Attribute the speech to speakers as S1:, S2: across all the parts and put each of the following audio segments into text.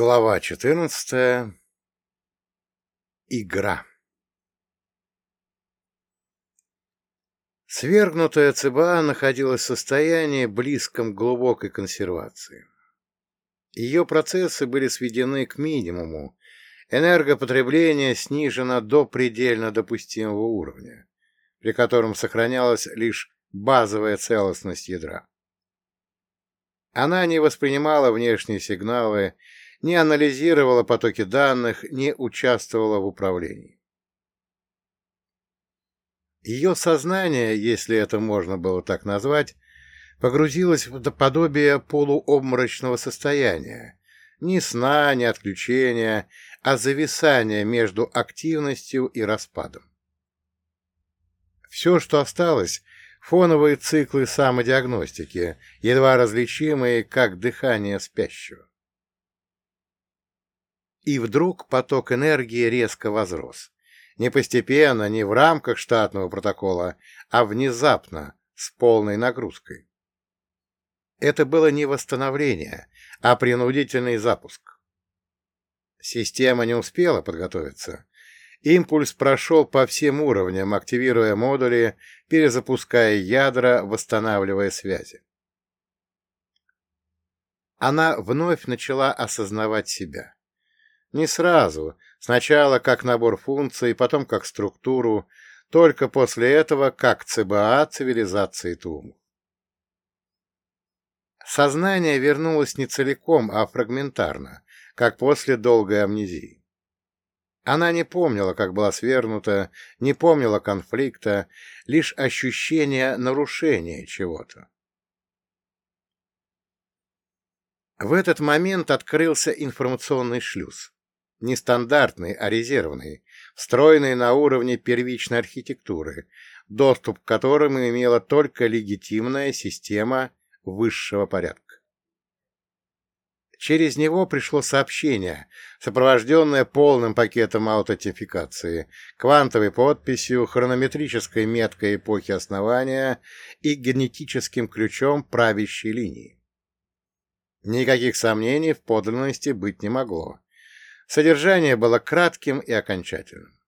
S1: Глава 14. Игра. Свергнутая ЦБА находилась в состоянии, близком к глубокой консервации. Ее процессы были сведены к минимуму, энергопотребление снижено до предельно допустимого уровня, при котором сохранялась лишь базовая целостность ядра. Она не воспринимала внешние сигналы, не анализировала потоки данных, не участвовала в управлении. Ее сознание, если это можно было так назвать, погрузилось в подобие полуобморочного состояния, ни сна, ни отключения, а зависания между активностью и распадом. Все, что осталось, фоновые циклы самодиагностики, едва различимые как дыхание спящего. И вдруг поток энергии резко возрос. Не постепенно, не в рамках штатного протокола, а внезапно, с полной нагрузкой. Это было не восстановление, а принудительный запуск. Система не успела подготовиться. Импульс прошел по всем уровням, активируя модули, перезапуская ядра, восстанавливая связи. Она вновь начала осознавать себя. Не сразу, сначала как набор функций, потом как структуру, только после этого как ЦБА цивилизации Туму. Сознание вернулось не целиком, а фрагментарно, как после долгой амнезии. Она не помнила, как была свергнута, не помнила конфликта, лишь ощущение нарушения чего-то. В этот момент открылся информационный шлюз не стандартный, а резервный, встроенный на уровне первичной архитектуры, доступ к которым имела только легитимная система высшего порядка. Через него пришло сообщение, сопровожденное полным пакетом аутентификации, квантовой подписью, хронометрической меткой эпохи основания и генетическим ключом правящей линии. Никаких сомнений в подлинности быть не могло. Содержание было кратким и окончательным.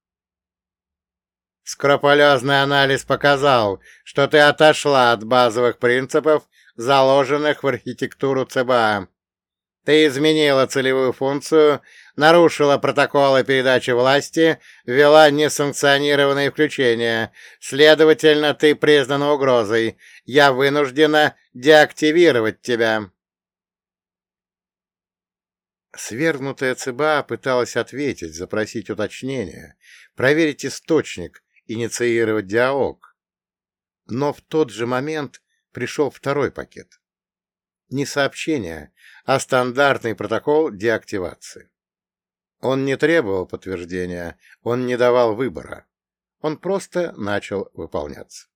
S1: Скрополезный анализ показал, что ты отошла от базовых принципов, заложенных в архитектуру ЦБА. Ты изменила целевую функцию, нарушила протоколы передачи власти, ввела несанкционированные включения. Следовательно, ты признана угрозой. Я вынуждена деактивировать тебя. Свергнутая ЦБА пыталась ответить, запросить уточнение, проверить источник, инициировать диалог. Но в тот же момент пришел второй пакет. Не сообщение, а стандартный протокол деактивации. Он не требовал подтверждения, он не давал выбора. Он просто начал выполняться.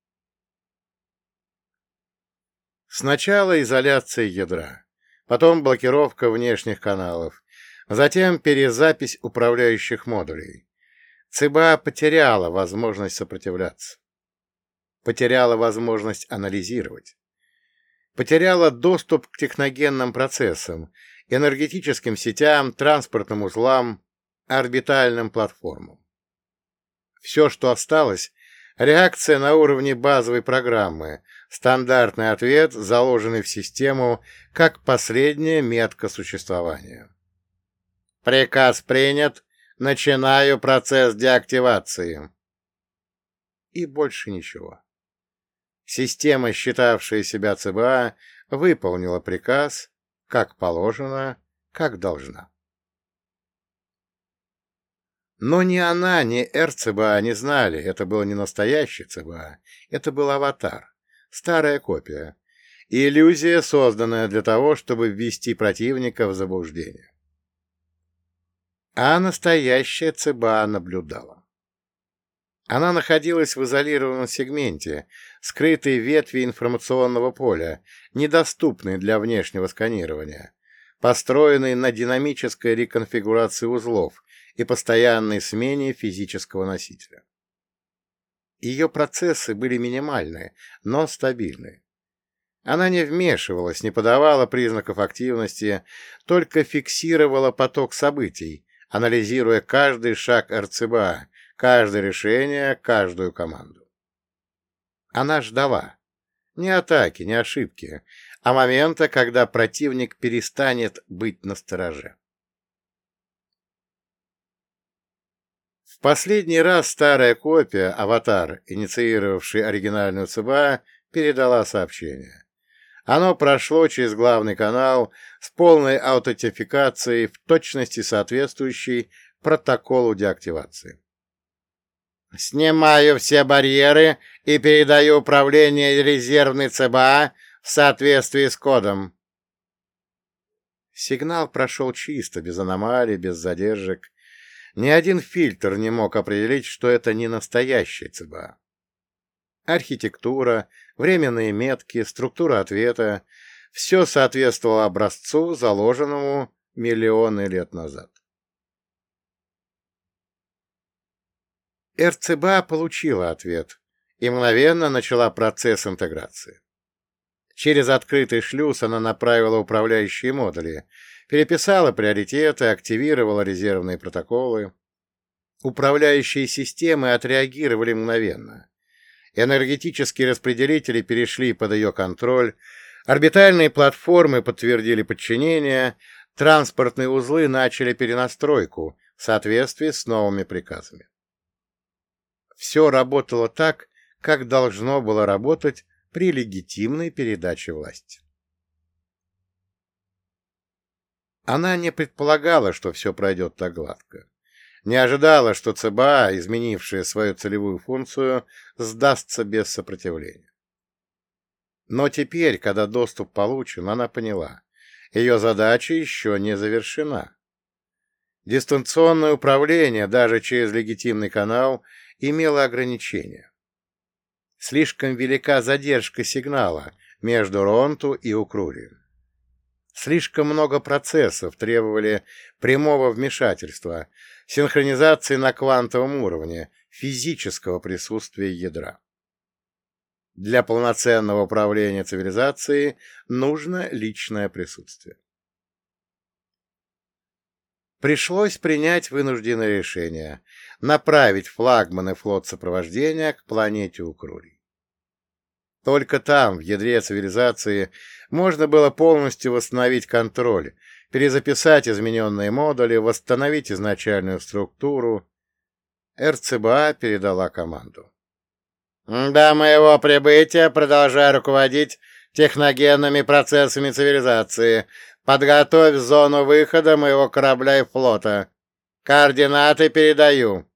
S1: Сначала изоляция ядра потом блокировка внешних каналов, затем перезапись управляющих модулей. ЦБА потеряла возможность сопротивляться, потеряла возможность анализировать, потеряла доступ к техногенным процессам, энергетическим сетям, транспортным узлам, орбитальным платформам. Все, что осталось, реакция на уровне базовой программы, Стандартный ответ, заложенный в систему как последняя метка существования. Приказ принят. Начинаю процесс деактивации. И больше ничего. Система, считавшая себя ЦБА, выполнила приказ, как положено, как должна. Но ни она, ни РЦБА не знали, это был не настоящий ЦБА, это был аватар старая копия. Иллюзия, созданная для того, чтобы ввести противника в заблуждение. А настоящая ЦБА наблюдала. Она находилась в изолированном сегменте, скрытой ветви информационного поля, недоступной для внешнего сканирования, построенной на динамической реконфигурации узлов и постоянной смене физического носителя. Ее процессы были минимальны, но стабильны. Она не вмешивалась, не подавала признаков активности, только фиксировала поток событий, анализируя каждый шаг РЦБА, каждое решение, каждую команду. Она ждала. Не атаки, не ошибки, а момента, когда противник перестанет быть настороже. Последний раз старая копия, аватар, инициировавший оригинальную ЦБА, передала сообщение. Оно прошло через главный канал с полной аутентификацией в точности соответствующей протоколу деактивации. «Снимаю все барьеры и передаю управление резервной ЦБА в соответствии с кодом». Сигнал прошел чисто, без аномалий, без задержек. Ни один фильтр не мог определить, что это не настоящий ЦБА. Архитектура, временные метки, структура ответа — все соответствовало образцу, заложенному миллионы лет назад. РЦБА получила ответ и мгновенно начала процесс интеграции. Через открытый шлюз она направила управляющие модули, переписала приоритеты, активировала резервные протоколы. Управляющие системы отреагировали мгновенно. Энергетические распределители перешли под ее контроль, орбитальные платформы подтвердили подчинение, транспортные узлы начали перенастройку в соответствии с новыми приказами. Все работало так, как должно было работать при легитимной передаче власти. Она не предполагала, что все пройдет так гладко не ожидала, что ЦБА, изменившая свою целевую функцию, сдастся без сопротивления. Но теперь, когда доступ получен, она поняла, ее задача еще не завершена. Дистанционное управление, даже через легитимный канал, имело ограничения. Слишком велика задержка сигнала между Ронту и Укрурием. Слишком много процессов требовали прямого вмешательства, синхронизации на квантовом уровне, физического присутствия ядра. Для полноценного управления цивилизацией нужно личное присутствие. Пришлось принять вынужденное решение – направить флагман и флот сопровождения к планете Укрурий. Только там, в ядре цивилизации, можно было полностью восстановить контроль, перезаписать измененные модули, восстановить изначальную структуру. РЦБА передала команду. «До моего прибытия продолжай руководить техногенными процессами цивилизации. Подготовь зону выхода моего корабля и флота. Координаты передаю».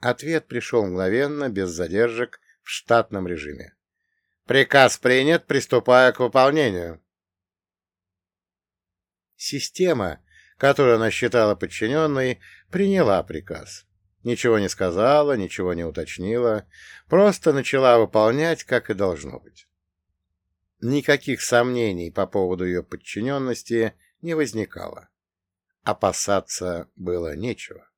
S1: Ответ пришел мгновенно, без задержек, в штатном режиме. «Приказ принят, приступая к выполнению». Система, которую она считала подчиненной, приняла приказ. Ничего не сказала, ничего не уточнила, просто начала выполнять, как и должно быть. Никаких сомнений по поводу ее подчиненности не возникало. Опасаться было нечего.